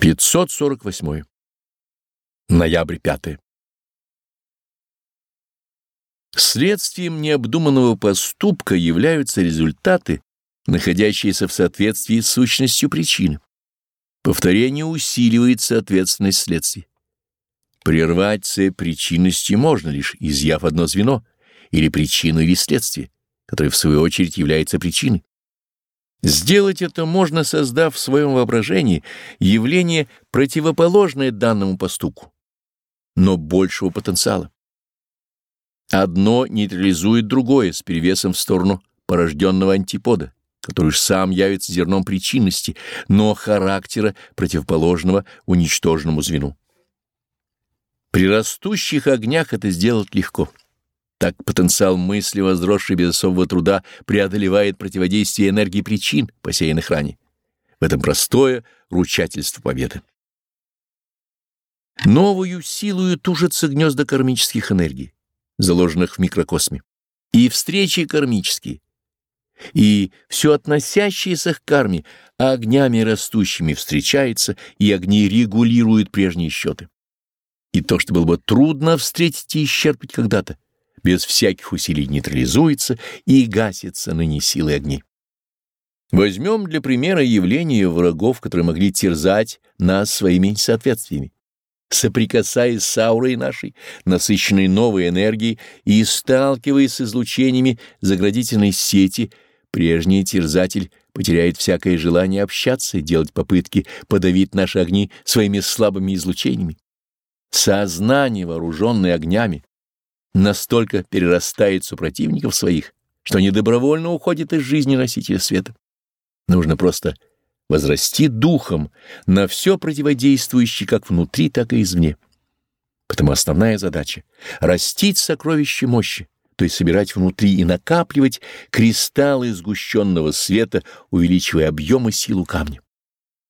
548. Ноябрь 5. Следствием необдуманного поступка являются результаты, находящиеся в соответствии с сущностью причины. Повторение усиливает соответственность следствий. Прервать цепь причинности можно лишь, изъяв одно звено, или причину, или следствие, которое в свою очередь является причиной. Сделать это можно, создав в своем воображении явление, противоположное данному поступку, но большего потенциала. Одно нейтрализует другое с перевесом в сторону порожденного антипода, который сам явится зерном причинности, но характера противоположного уничтоженному звену. При растущих огнях это сделать легко. Так потенциал мысли, возросший без особого труда, преодолевает противодействие энергии причин, посеянных ранее. В этом простое ручательство победы. Новую силою тужатся гнезда кармических энергий, заложенных в микрокосме, и встречи кармические, и все относящееся к карме огнями растущими встречается, и огни регулируют прежние счеты. И то, что было бы трудно встретить и исчерпать когда-то, без всяких усилий нейтрализуется и гасится ныне силой огней. Возьмем для примера явления врагов, которые могли терзать нас своими несоответствиями. Соприкасаясь с аурой нашей, насыщенной новой энергией и сталкиваясь с излучениями заградительной сети, прежний терзатель потеряет всякое желание общаться и делать попытки подавить наши огни своими слабыми излучениями. Сознание, вооруженное огнями, настолько перерастает супротивников своих, что недобровольно уходит из жизни носителя света. Нужно просто возрасти духом на все противодействующее как внутри, так и извне. Потому основная задача — растить сокровище мощи, то есть собирать внутри и накапливать кристаллы сгущенного света, увеличивая объем и силу камня.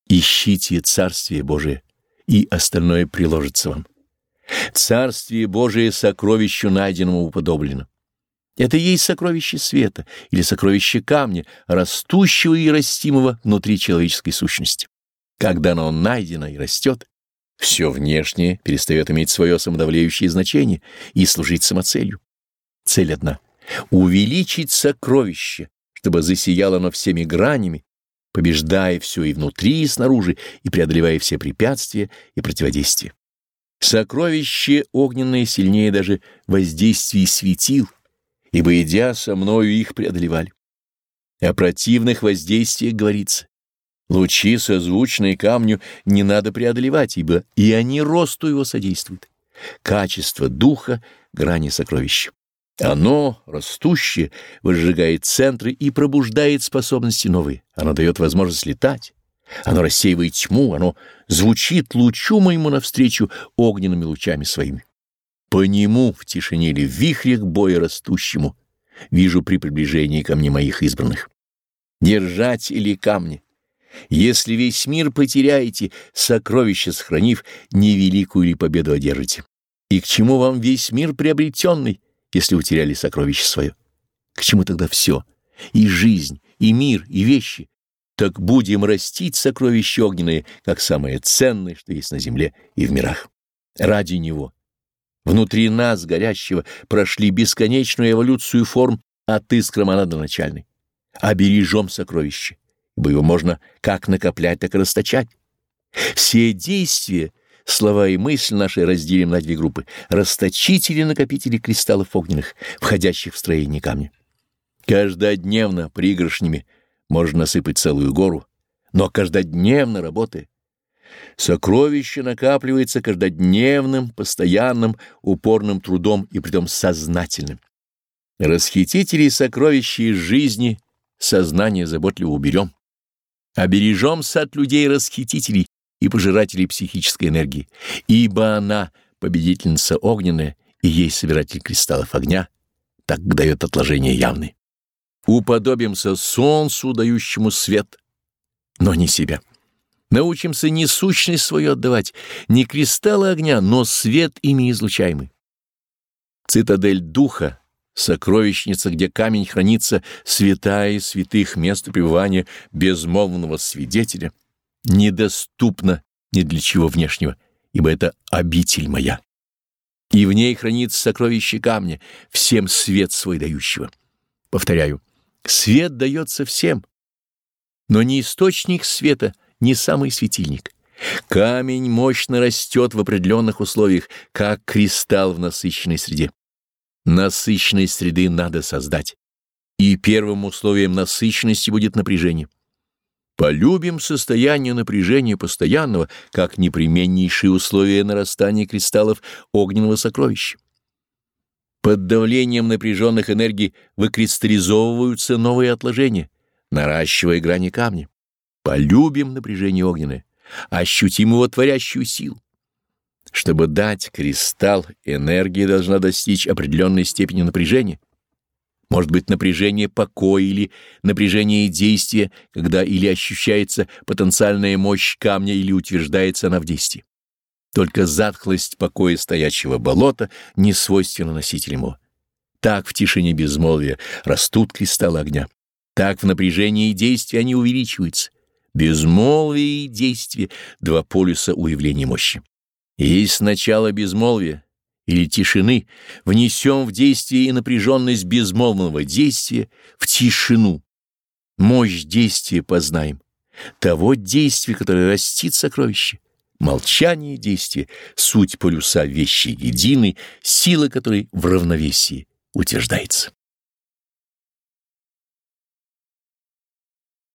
Ищите Царствие Божие, и остальное приложится вам. Царствие Божие сокровищу найденному уподоблено. Это есть сокровище света или сокровище камня, растущего и растимого внутри человеческой сущности. Когда оно найдено и растет, все внешнее перестает иметь свое самодавляющее значение и служить самоцелью. Цель одна — увеличить сокровище, чтобы засияло оно всеми гранями, побеждая все и внутри, и снаружи, и преодолевая все препятствия и противодействия. Сокровище огненное сильнее даже воздействий светил, ибо, идя со мною, их преодолевали. О противных воздействиях говорится. Лучи, созвучные камню, не надо преодолевать, ибо и они росту его содействуют. Качество духа — грани сокровища. Оно, растущее, выжигает центры и пробуждает способности новые. Оно дает возможность летать. Оно рассеивает тьму, оно звучит лучу моему навстречу огненными лучами своими. По нему в тишине или в вихрях боя растущему вижу при приближении ко мне моих избранных. Держать или камни. Если весь мир потеряете, сокровище сохранив, невеликую ли победу одержите. И к чему вам весь мир приобретенный, если утеряли сокровище свое? К чему тогда все? И жизнь, и мир, и вещи, так будем растить сокровища огненные, как самое ценное, что есть на земле и в мирах. Ради него. Внутри нас, горящего, прошли бесконечную эволюцию форм от искры монадоначальной. Обережем сокровище, ибо его можно как накоплять, так и расточать. Все действия, слова и мысли наши разделим на две группы — расточители и накопители кристаллов огненных, входящих в строение камня. Каждодневно пригоршнями — можно насыпать целую гору, но каждодневно работая. Сокровище накапливается каждодневным, постоянным, упорным трудом и притом сознательным. Расхитителей сокровища из жизни сознание заботливо уберем. Обережемся от людей-расхитителей и пожирателей психической энергии, ибо она, победительница огненная, и ей собиратель кристаллов огня, так дает отложение явные уподобимся солнцу, дающему свет, но не себя. Научимся не сущность свою отдавать, не кристаллы огня, но свет ими излучаемый. Цитадель духа, сокровищница, где камень хранится, святая святых место пребывания безмолвного свидетеля, недоступна ни для чего внешнего, ибо это обитель моя. И в ней хранится сокровище камня, всем свет свой дающего. Повторяю, свет дается всем, но не источник света, не самый светильник. Камень мощно растет в определенных условиях, как кристалл в насыщенной среде. Насыщенной среды надо создать, и первым условием насыщенности будет напряжение. Полюбим состояние напряжения постоянного как непременнейшие условия нарастания кристаллов огненного сокровища. Под давлением напряженных энергий выкристаллизовываются новые отложения, наращивая грани камня. Полюбим напряжение огненное, ощутим его творящую силу. Чтобы дать кристалл, энергия должна достичь определенной степени напряжения, может быть напряжение покоя или напряжение действия, когда или ощущается потенциальная мощь камня, или утверждается она в действии. Только затхлость покоя стоячего болота не свойственна носителям его. Так в тишине безмолвия растут кристаллы огня. Так в напряжении действия они увеличиваются. Безмолвие и действие — два полюса уявления мощи. Есть сначала безмолвие, или тишины, внесем в действие и напряженность безмолвного действия в тишину. Мощь действия познаем, того действия, которое растит сокровище. Молчание действия, суть полюса вещи единой, сила которой в равновесии утверждается.